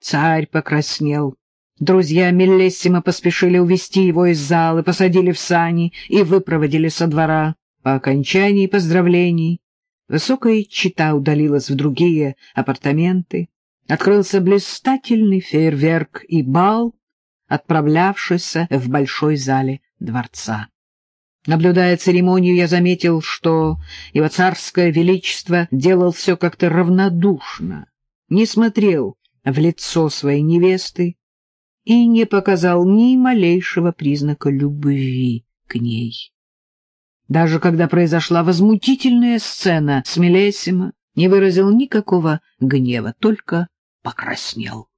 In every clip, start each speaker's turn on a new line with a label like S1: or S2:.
S1: Царь покраснел. Друзья Меллессима поспешили увести его из зала, посадили в сани и выпроводили со двора. По окончании поздравлений высокая чита удалилась в другие апартаменты. Открылся блистательный фейерверк и бал, отправлявшийся в большой зале дворца. Наблюдая церемонию, я заметил, что его царское величество делал все как-то равнодушно, не смотрел в лицо своей невесты и не показал ни малейшего признака любви к ней. Даже когда произошла возмутительная сцена с Мелесима, не выразил никакого гнева, только покраснел.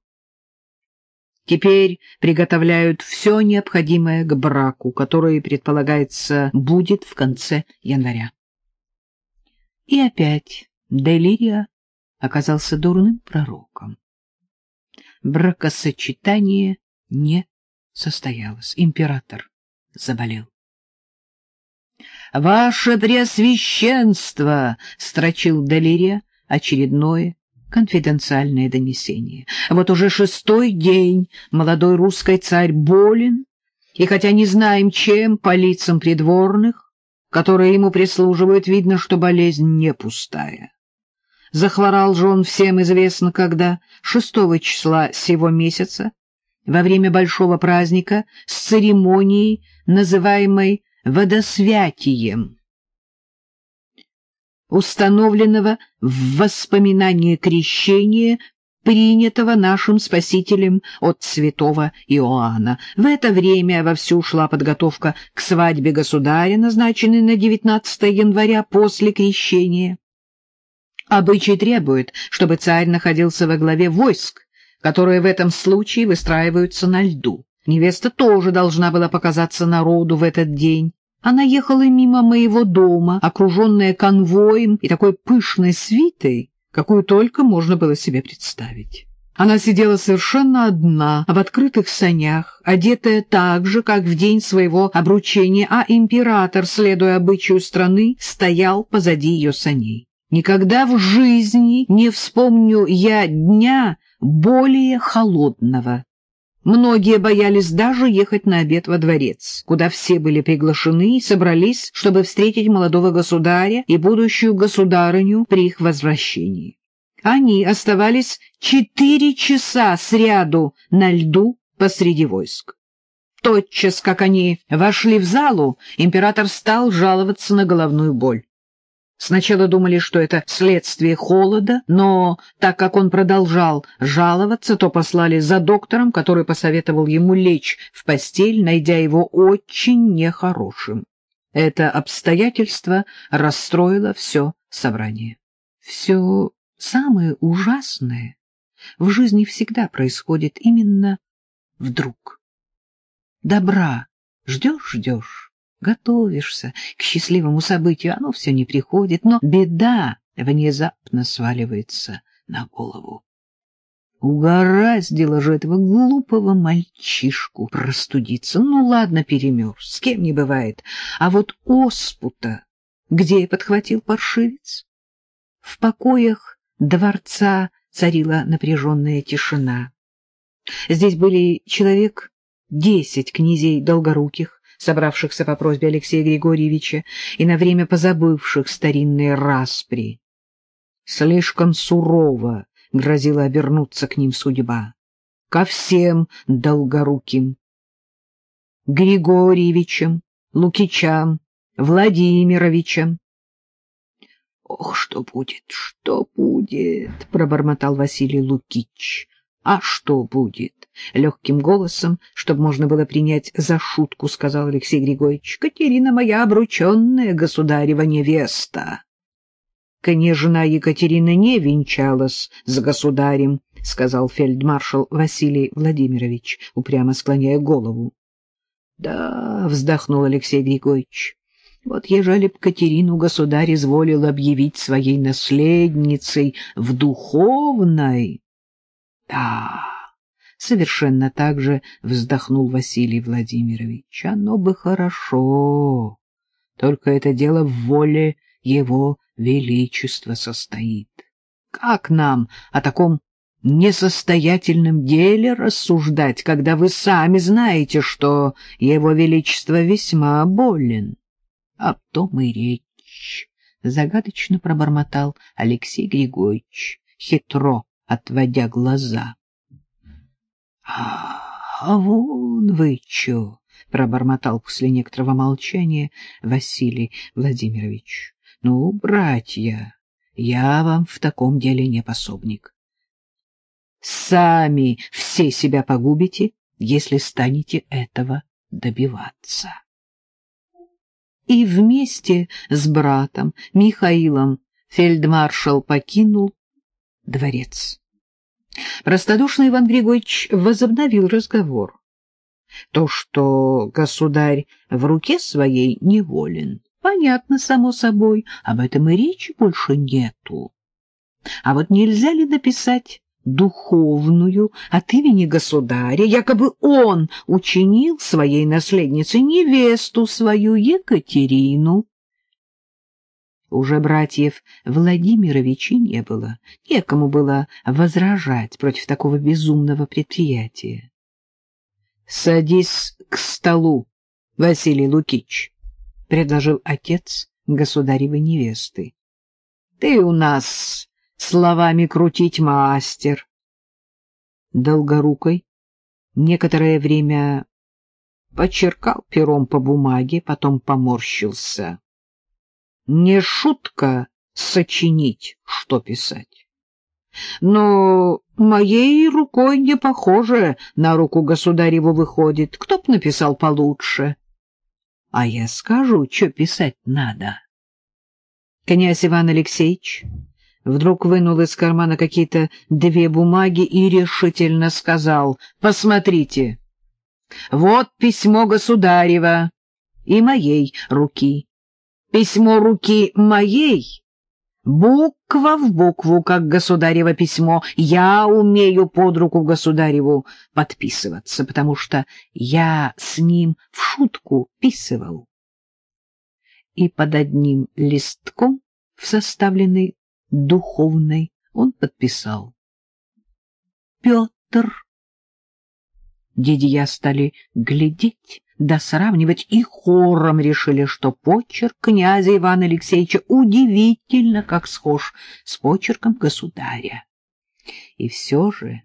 S1: Теперь приготовляют все необходимое к браку, который, предполагается, будет в конце января. И опять Делирия оказался дурным пророком. Бракосочетание не состоялось. Император заболел. «Ваше Преосвященство!» — строчил Делирия очередное конфиденциальное донесение. Вот уже шестой день молодой русский царь болен, и хотя не знаем, чем, по лицам придворных, которые ему прислуживают, видно, что болезнь не пустая. Захворал же всем известно когда, шестого числа сего месяца, во время большого праздника с церемонией, называемой «водосвятием» установленного в воспоминании крещения, принятого нашим Спасителем от святого Иоанна. В это время вовсю шла подготовка к свадьбе государя, назначенной на 19 января после крещения. Обычай требует, чтобы царь находился во главе войск, которые в этом случае выстраиваются на льду. Невеста тоже должна была показаться народу в этот день. Она ехала мимо моего дома, окруженная конвоем и такой пышной свитой, какую только можно было себе представить. Она сидела совершенно одна, в открытых санях, одетая так же, как в день своего обручения, а император, следуя обычаю страны, стоял позади ее саней. Никогда в жизни не вспомню я дня более холодного. Многие боялись даже ехать на обед во дворец, куда все были приглашены и собрались, чтобы встретить молодого государя и будущую государыню при их возвращении. Они оставались четыре часа сряду на льду посреди войск. Тотчас, как они вошли в залу, император стал жаловаться на головную боль. Сначала думали, что это следствие холода, но так как он продолжал жаловаться, то послали за доктором, который посоветовал ему лечь в постель, найдя его очень нехорошим. Это обстоятельство расстроило все собрание. Все самое ужасное в жизни всегда происходит именно вдруг. Добра ждешь-ждешь, готовишься к счастливому событию, оно все не приходит, но беда внезапно сваливается на голову. Угораздило же этого глупого мальчишку простудиться. Ну, ладно, перемерз, с кем не бывает. А вот оспута где подхватил паршивец? В покоях дворца царила напряженная тишина. Здесь были человек десять князей долгоруких, собравшихся по просьбе Алексея Григорьевича и на время позабывших старинные распри. Слишком сурово грозила обернуться к ним судьба. Ко всем долгоруким. Григорьевичам, Лукичам, Владимировичам. — Ох, что будет, что будет, — пробормотал Василий Лукич. — А что будет? Легким голосом, чтобы можно было принять за шутку, сказал Алексей Григорьевич. — Катерина моя обрученная государева невеста. Княжна Екатерина не венчалась с государем, — сказал фельдмаршал Василий Владимирович, упрямо склоняя голову. — Да, — вздохнул Алексей Григорьевич, — вот ежели б Катерину государь изволил объявить своей наследницей в духовной... Да... Совершенно так же вздохнул Василий Владимирович. Оно бы хорошо, только это дело в воле его величества состоит. Как нам о таком несостоятельном деле рассуждать, когда вы сами знаете, что его величество весьма болен. Об том и речь, — загадочно пробормотал Алексей Григорьевич, хитро отводя глаза. — А вон вы чё! — пробормотал после некоторого молчания Василий Владимирович. — Ну, братья, я вам в таком деле не пособник. Сами все себя погубите, если станете этого добиваться. И вместе с братом Михаилом фельдмаршал покинул дворец. Простодушный Иван Григорьевич возобновил разговор. То, что государь в руке своей неволен, понятно, само собой, об этом и речи больше нету. А вот нельзя ли написать духовную от имени государя, якобы он учинил своей наследнице невесту свою Екатерину? Уже братьев Владимировичей не было, некому было возражать против такого безумного предприятия. — Садись к столу, Василий Лукич, — предложил отец государевой невесты. — Ты у нас словами крутить мастер. Долгорукой некоторое время почеркал пером по бумаге, потом поморщился. Не шутка сочинить, что писать. Но моей рукой не похоже на руку государеву выходит. Кто б написал получше? А я скажу, что писать надо. Князь Иван Алексеевич вдруг вынул из кармана какие-то две бумаги и решительно сказал, «Посмотрите, вот письмо государева и моей руки. Письмо руки моей, буква в букву, как государево письмо. Я умею под руку государеву подписываться, потому что я с ним в шутку писывал». И под одним листком в составленный духовной он подписал. Петр. Дедья стали глядеть да сравнивать и хором решили, что почерк князя Ивана Алексеевича удивительно как схож с почерком государя. И все же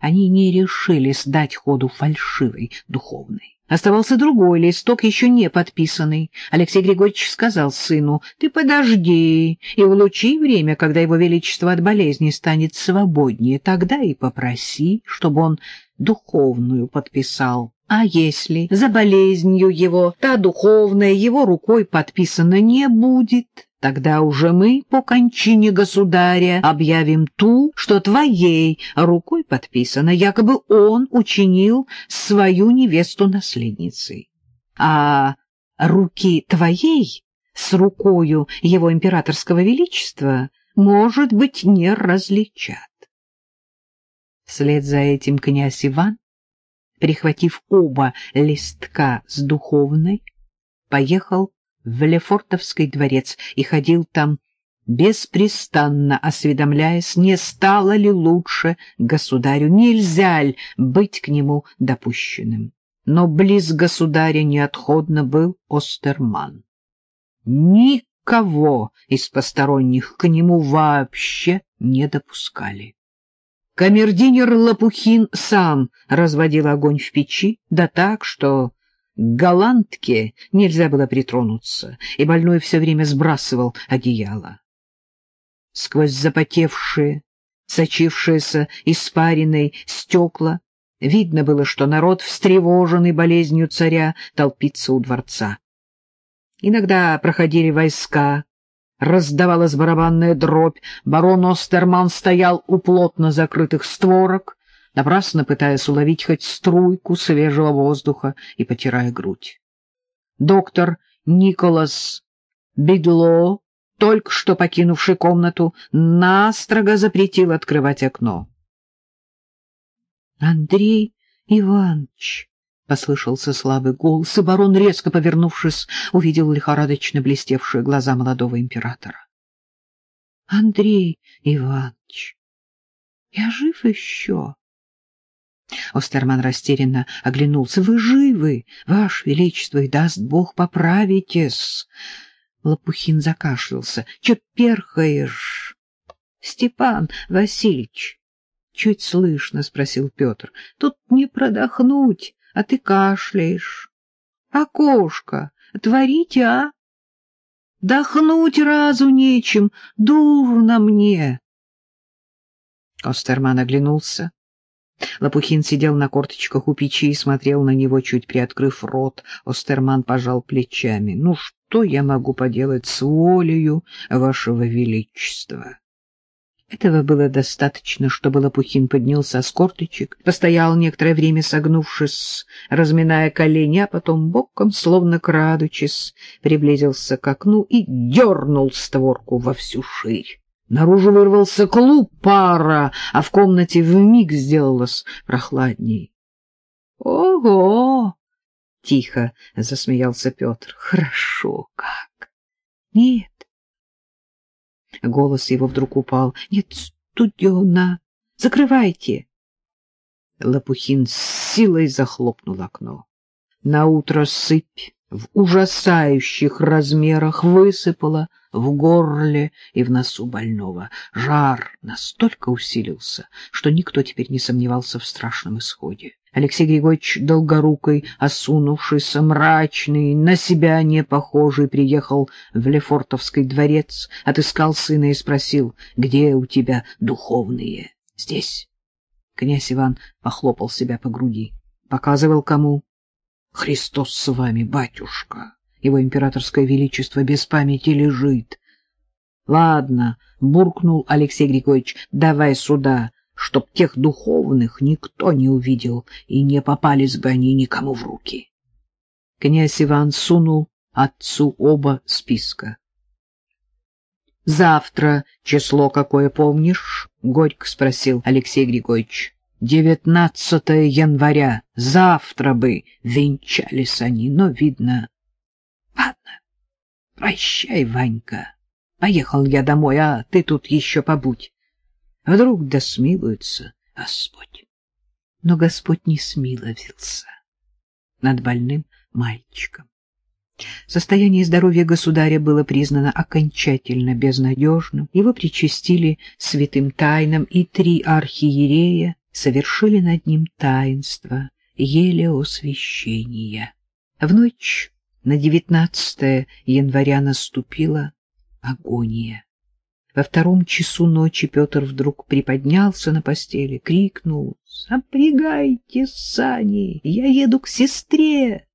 S1: они не решились дать ходу фальшивой духовной. Оставался другой листок, еще не подписанный. Алексей Григорьевич сказал сыну, «Ты подожди и улучи время, когда его величество от болезни станет свободнее. Тогда и попроси, чтобы он духовную подписал. А если за болезнью его та духовная его рукой подписана не будет, Тогда уже мы по кончине государя объявим ту, что твоей рукой подписано, якобы он учинил свою невесту наследницей. А руки твоей с рукою его императорского величества, может быть, не различат. Вслед за этим князь Иван, прихватив оба листка с духовной, поехал в Лефортовский дворец и ходил там, беспрестанно осведомляясь, не стало ли лучше государю, нельзя ли быть к нему допущенным. Но близ государя неотходно был Остерман. Никого из посторонних к нему вообще не допускали. Камердинер Лопухин сам разводил огонь в печи, да так, что к голландке нельзя было притронуться, и больной все время сбрасывал одеяло. Сквозь запотевшие, сочившиеся испаренной стекла видно было, что народ, встревоженный болезнью царя, толпится у дворца. Иногда проходили войска, раздавалась барабанная дробь, барон Остерман стоял у плотно закрытых створок, напрасно пытаясь уловить хоть струйку свежего воздуха и потирая грудь. Доктор Николас Бидло, только что покинувший комнату, настрого запретил открывать окно. — Андрей Иванович! — послышался слабый голос, и барон, резко повернувшись, увидел лихорадочно блестевшие глаза молодого императора. — Андрей Иванович! Я жив еще. Остерман растерянно оглянулся. — Вы живы, Ваше Величество, и даст Бог поправитесь. Лопухин закашлялся. — Че перхаешь? — Степан Васильевич. — Чуть слышно, — спросил Петр. — Тут не продохнуть, а ты кашляешь. — Окошко, творите, а? — Дохнуть разу нечем, дурно мне. Остерман оглянулся. Лопухин сидел на корточках у печи и смотрел на него, чуть приоткрыв рот. Остерман пожал плечами. — Ну, что я могу поделать с волею вашего величества? Этого было достаточно, чтобы Лопухин поднялся с корточек, постоял некоторое время согнувшись, разминая колени, а потом боком, словно крадучись, приблизился к окну и дернул створку во всю ширь. Наружу вырвался клуб пара, а в комнате вмиг сделалось прохладней. — Ого! — тихо засмеялся Петр. — Хорошо как! — Нет. Голос его вдруг упал. — Нет, студено. Закрывайте. Лопухин с силой захлопнул окно. Наутро сыпь в ужасающих размерах высыпала в горле и в носу больного. Жар настолько усилился, что никто теперь не сомневался в страшном исходе. Алексей Григорьевич Долгорукой, осунувшийся, мрачный, на себя не похожий, приехал в Лефортовский дворец, отыскал сына и спросил, где у тебя духовные? Здесь. Князь Иван похлопал себя по груди. Показывал кому? Христос с вами, батюшка. Его императорское величество без памяти лежит. Ладно, буркнул Алексей Григорьевич, давай сюда, чтоб тех духовных никто не увидел, и не попались бы они никому в руки. Князь Иван сунул отцу оба списка. — Завтра число какое помнишь? — горько спросил Алексей Григорьевич. Девятнадцатое января, завтра бы венчались они, но, видно... Ладно, прощай, Ванька. Поехал я домой, а ты тут еще побудь. Вдруг да смилуется Господь. Но Господь не смиловился над больным мальчиком. Состояние здоровья государя было признано окончательно безнадежным, его причастили святым тайнам, и три архиерея совершили над ним таинство елеосвящения. В ночь на 19 января наступила агония. Во втором часу ночи Петр вдруг приподнялся на постели, крикнул «Запрягайте сани, я еду к сестре!»